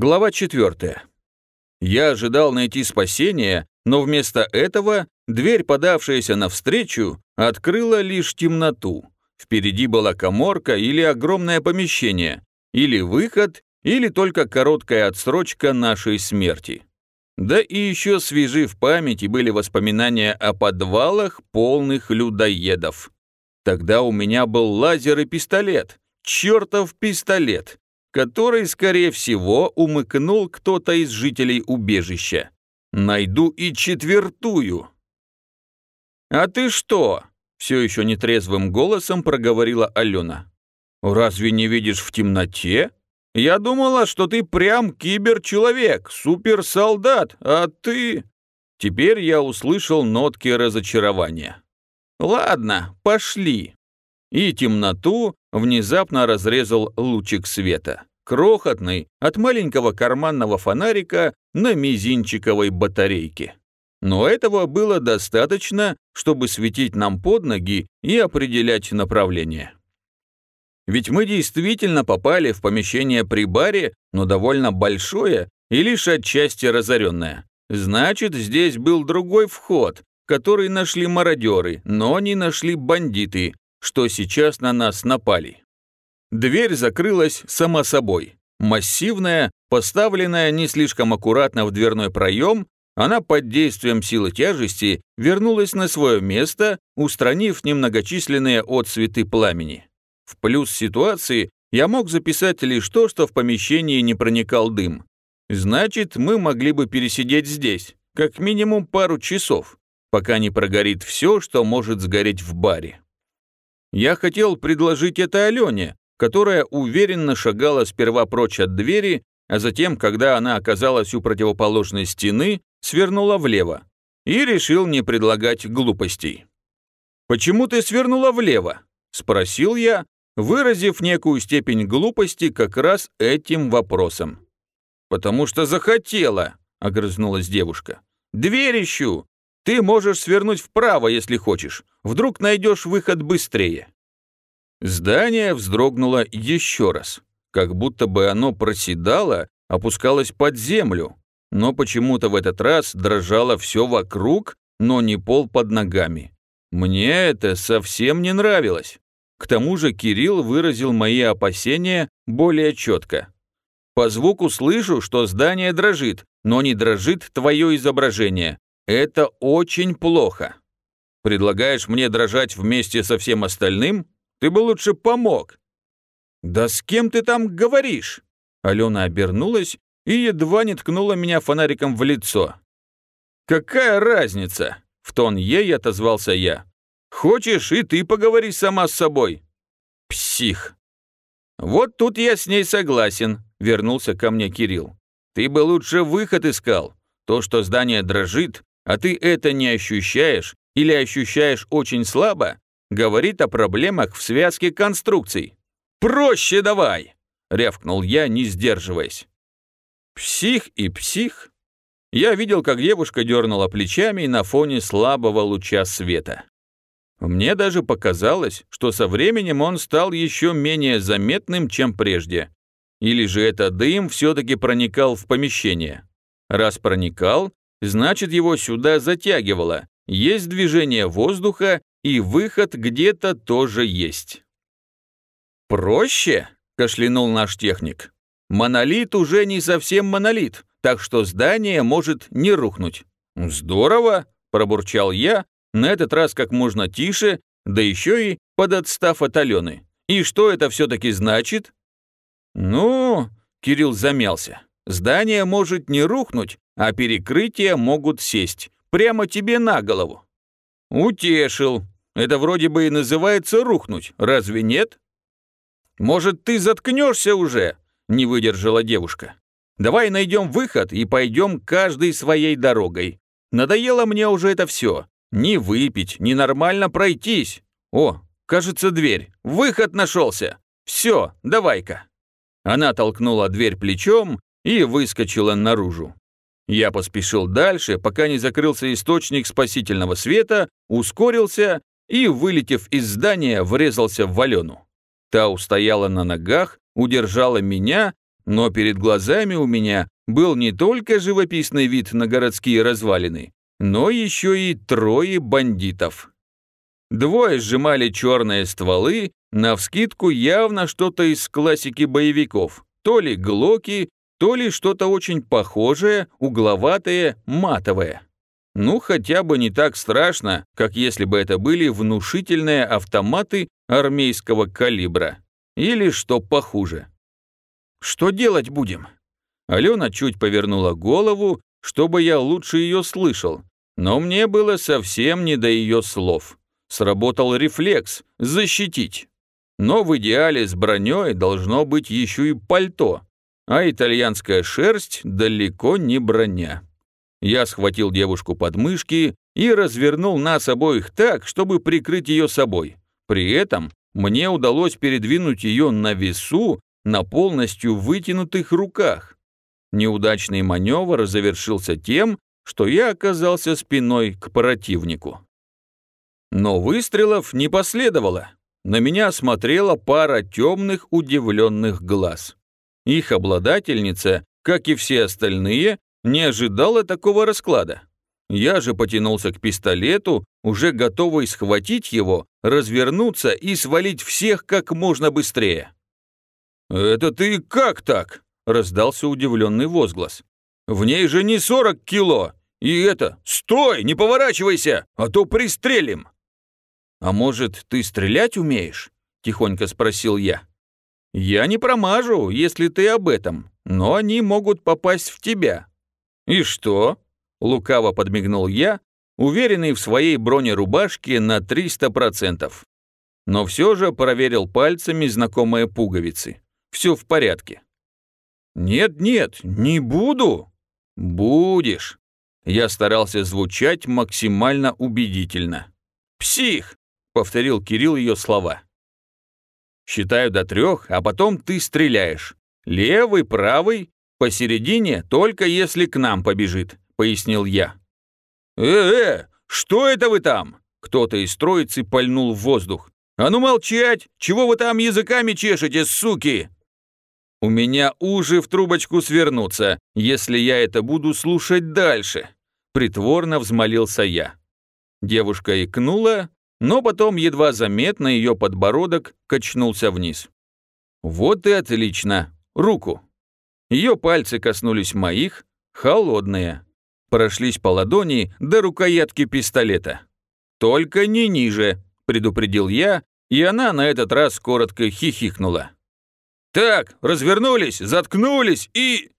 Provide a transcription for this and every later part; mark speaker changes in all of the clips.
Speaker 1: Глава 4. Я ожидал найти спасение, но вместо этого дверь, подавшаяся навстречу, открыла лишь темноту. Впереди была коморка или огромное помещение, или выход, или только короткая отсрочка нашей смерти. Да и еще свежи в памяти были воспоминания о подвалах, полных людоедов. Тогда у меня был лазер и пистолет, чертов пистолет, который, скорее всего, умыкнул кто-то из жителей убежища. Найду и четвертую. «А ты что?» — все еще нетрезвым голосом проговорила Алена. «Разве не видишь в темноте? Я думала, что ты прям киберчеловек, суперсолдат, а ты...» Теперь я услышал нотки разочарования. «Ладно, пошли». И темноту внезапно разрезал лучик света крохотный, от маленького карманного фонарика на мизинчиковой батарейке. Но этого было достаточно, чтобы светить нам под ноги и определять направление. Ведь мы действительно попали в помещение при баре, но довольно большое и лишь отчасти разоренное. Значит, здесь был другой вход, который нашли мародеры, но не нашли бандиты, что сейчас на нас напали. Дверь закрылась сама собой. Массивная, поставленная не слишком аккуратно в дверной проем, она под действием силы тяжести вернулась на свое место, устранив немногочисленные отцветы пламени. В плюс ситуации я мог записать лишь то, что в помещении не проникал дым. Значит, мы могли бы пересидеть здесь, как минимум пару часов, пока не прогорит все, что может сгореть в баре. Я хотел предложить это Алене, которая уверенно шагала сперва прочь от двери, а затем, когда она оказалась у противоположной стены, свернула влево и решил не предлагать глупостей. «Почему ты свернула влево?» – спросил я, выразив некую степень глупости как раз этим вопросом. «Потому что захотела», – огрызнулась девушка. «Дверь ищу. Ты можешь свернуть вправо, если хочешь. Вдруг найдешь выход быстрее». Здание вздрогнуло еще раз, как будто бы оно проседало, опускалось под землю, но почему-то в этот раз дрожало все вокруг, но не пол под ногами. Мне это совсем не нравилось. К тому же Кирилл выразил мои опасения более четко. По звуку слышу, что здание дрожит, но не дрожит твое изображение. Это очень плохо. Предлагаешь мне дрожать вместе со всем остальным? Ты бы лучше помог». «Да с кем ты там говоришь?» Алена обернулась и едва не ткнула меня фонариком в лицо. «Какая разница?» — в тон ей отозвался я. «Хочешь, и ты поговори сама с собой». «Псих». «Вот тут я с ней согласен», — вернулся ко мне Кирилл. «Ты бы лучше выход искал. То, что здание дрожит, а ты это не ощущаешь или ощущаешь очень слабо, говорит о проблемах в связке конструкций. «Проще давай!» — рявкнул я, не сдерживаясь. «Псих и псих!» Я видел, как девушка дернула плечами на фоне слабого луча света. Мне даже показалось, что со временем он стал еще менее заметным, чем прежде. Или же это дым все-таки проникал в помещение. Раз проникал, значит его сюда затягивало, есть движение воздуха и выход где-то тоже есть. «Проще?» – кашлянул наш техник. «Монолит уже не совсем монолит, так что здание может не рухнуть». «Здорово!» – пробурчал я, на этот раз как можно тише, да еще и подотстав от Алены. «И что это все-таки значит?» «Ну...» – Кирилл замялся. «Здание может не рухнуть, а перекрытия могут сесть. Прямо тебе на голову. «Утешил. Это вроде бы и называется рухнуть, разве нет?» «Может, ты заткнешься уже?» – не выдержала девушка. «Давай найдем выход и пойдем каждой своей дорогой. Надоело мне уже это все. Ни выпить, ни нормально пройтись. О, кажется, дверь. Выход нашелся. Все, давай-ка». Она толкнула дверь плечом и выскочила наружу. Я поспешил дальше, пока не закрылся источник спасительного света, ускорился и, вылетев из здания, врезался в Валену. Та устояла на ногах, удержала меня, Но перед глазами у меня был не только живописный вид на городские развалины, но еще и трое бандитов. Двое сжимали черные стволы, навскидку явно что-то из классики боевиков, то ли глоки, то ли что-то очень похожее, угловатое, матовое. Ну, хотя бы не так страшно, как если бы это были внушительные автоматы армейского калибра. Или что похуже. «Что делать будем?» Алена чуть повернула голову, чтобы я лучше ее слышал, но мне было совсем не до ее слов. Сработал рефлекс – защитить. Но в идеале с броней должно быть еще и пальто, а итальянская шерсть далеко не броня. Я схватил девушку под мышки и развернул нас обоих так, чтобы прикрыть ее собой. При этом мне удалось передвинуть ее на весу на полностью вытянутых руках. Неудачный маневр завершился тем, что я оказался спиной к противнику. Но выстрелов не последовало. На меня смотрела пара темных удивленных глаз. Их обладательница, как и все остальные, не ожидала такого расклада. Я же потянулся к пистолету, уже готовый схватить его, развернуться и свалить всех как можно быстрее. «Это ты как так?» – раздался удивленный возглас. «В ней же не 40 кило! И это... Стой, не поворачивайся, а то пристрелим!» «А может, ты стрелять умеешь?» – тихонько спросил я. «Я не промажу, если ты об этом, но они могут попасть в тебя». «И что?» – лукаво подмигнул я, уверенный в своей бронерубашке на 300%. Но все же проверил пальцами знакомые пуговицы. Все в порядке. «Нет-нет, не буду!» «Будешь!» Я старался звучать максимально убедительно. «Псих!» повторил Кирилл ее слова. «Считаю до трех, а потом ты стреляешь. Левый, правый, посередине, только если к нам побежит», — пояснил я. «Э-э, что это вы там?» Кто-то из троицы пальнул в воздух. «А ну молчать! Чего вы там языками чешете, суки?» «У меня уши в трубочку свернутся, если я это буду слушать дальше», притворно взмолился я. Девушка икнула, но потом едва заметно ее подбородок качнулся вниз. Вот и отлично. Руку. Ее пальцы коснулись моих, холодные. Прошлись по ладони до рукоятки пистолета. «Только не ниже», — предупредил я, и она на этот раз коротко хихикнула. «Так, развернулись, заткнулись и...»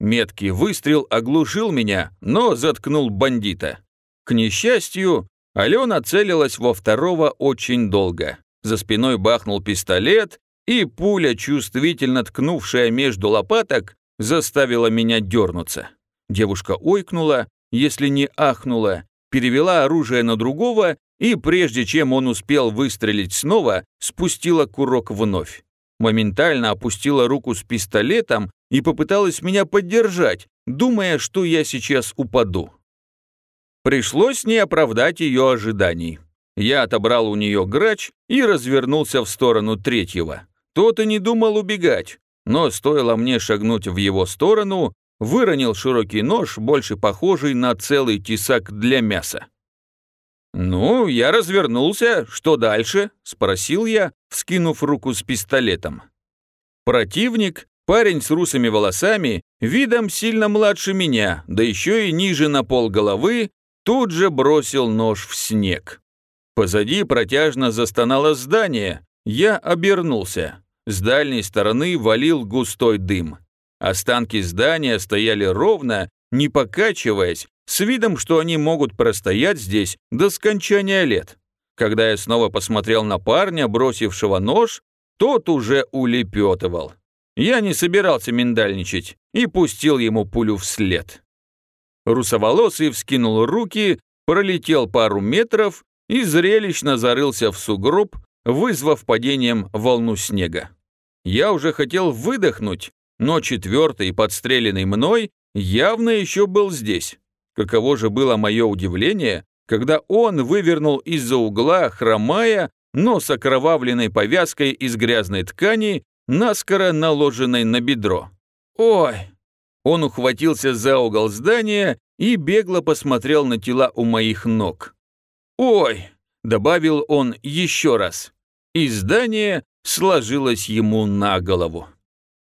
Speaker 1: Меткий выстрел оглушил меня, но заткнул бандита. К несчастью, Алена целилась во второго очень долго. За спиной бахнул пистолет, и пуля, чувствительно ткнувшая между лопаток, заставила меня дернуться. Девушка ойкнула, если не ахнула, перевела оружие на другого и, прежде чем он успел выстрелить снова, спустила курок вновь. Моментально опустила руку с пистолетом и попыталась меня поддержать, думая, что я сейчас упаду. Пришлось не оправдать ее ожиданий. Я отобрал у нее грач и развернулся в сторону третьего. Тот и не думал убегать, но стоило мне шагнуть в его сторону, выронил широкий нож, больше похожий на целый тесак для мяса. «Ну, я развернулся. Что дальше?» – спросил я, вскинув руку с пистолетом. Противник, парень с русыми волосами, видом сильно младше меня, да еще и ниже на пол головы, тут же бросил нож в снег. Позади протяжно застонало здание. Я обернулся. С дальней стороны валил густой дым. Останки здания стояли ровно, не покачиваясь, с видом, что они могут простоять здесь до скончания лет. Когда я снова посмотрел на парня, бросившего нож, тот уже улепетывал. Я не собирался миндальничать и пустил ему пулю вслед. Русоволосый вскинул руки, пролетел пару метров и зрелищно зарылся в сугроб, вызвав падением волну снега. Я уже хотел выдохнуть, но четвертый, подстреленный мной, явно еще был здесь. Каково же было мое удивление, когда он вывернул из-за угла, хромая, но с окровавленной повязкой из грязной ткани, наскоро наложенной на бедро. Ой! Он ухватился за угол здания и бегло посмотрел на тела у моих ног. Ой! Добавил он еще раз. И здание сложилось ему на голову.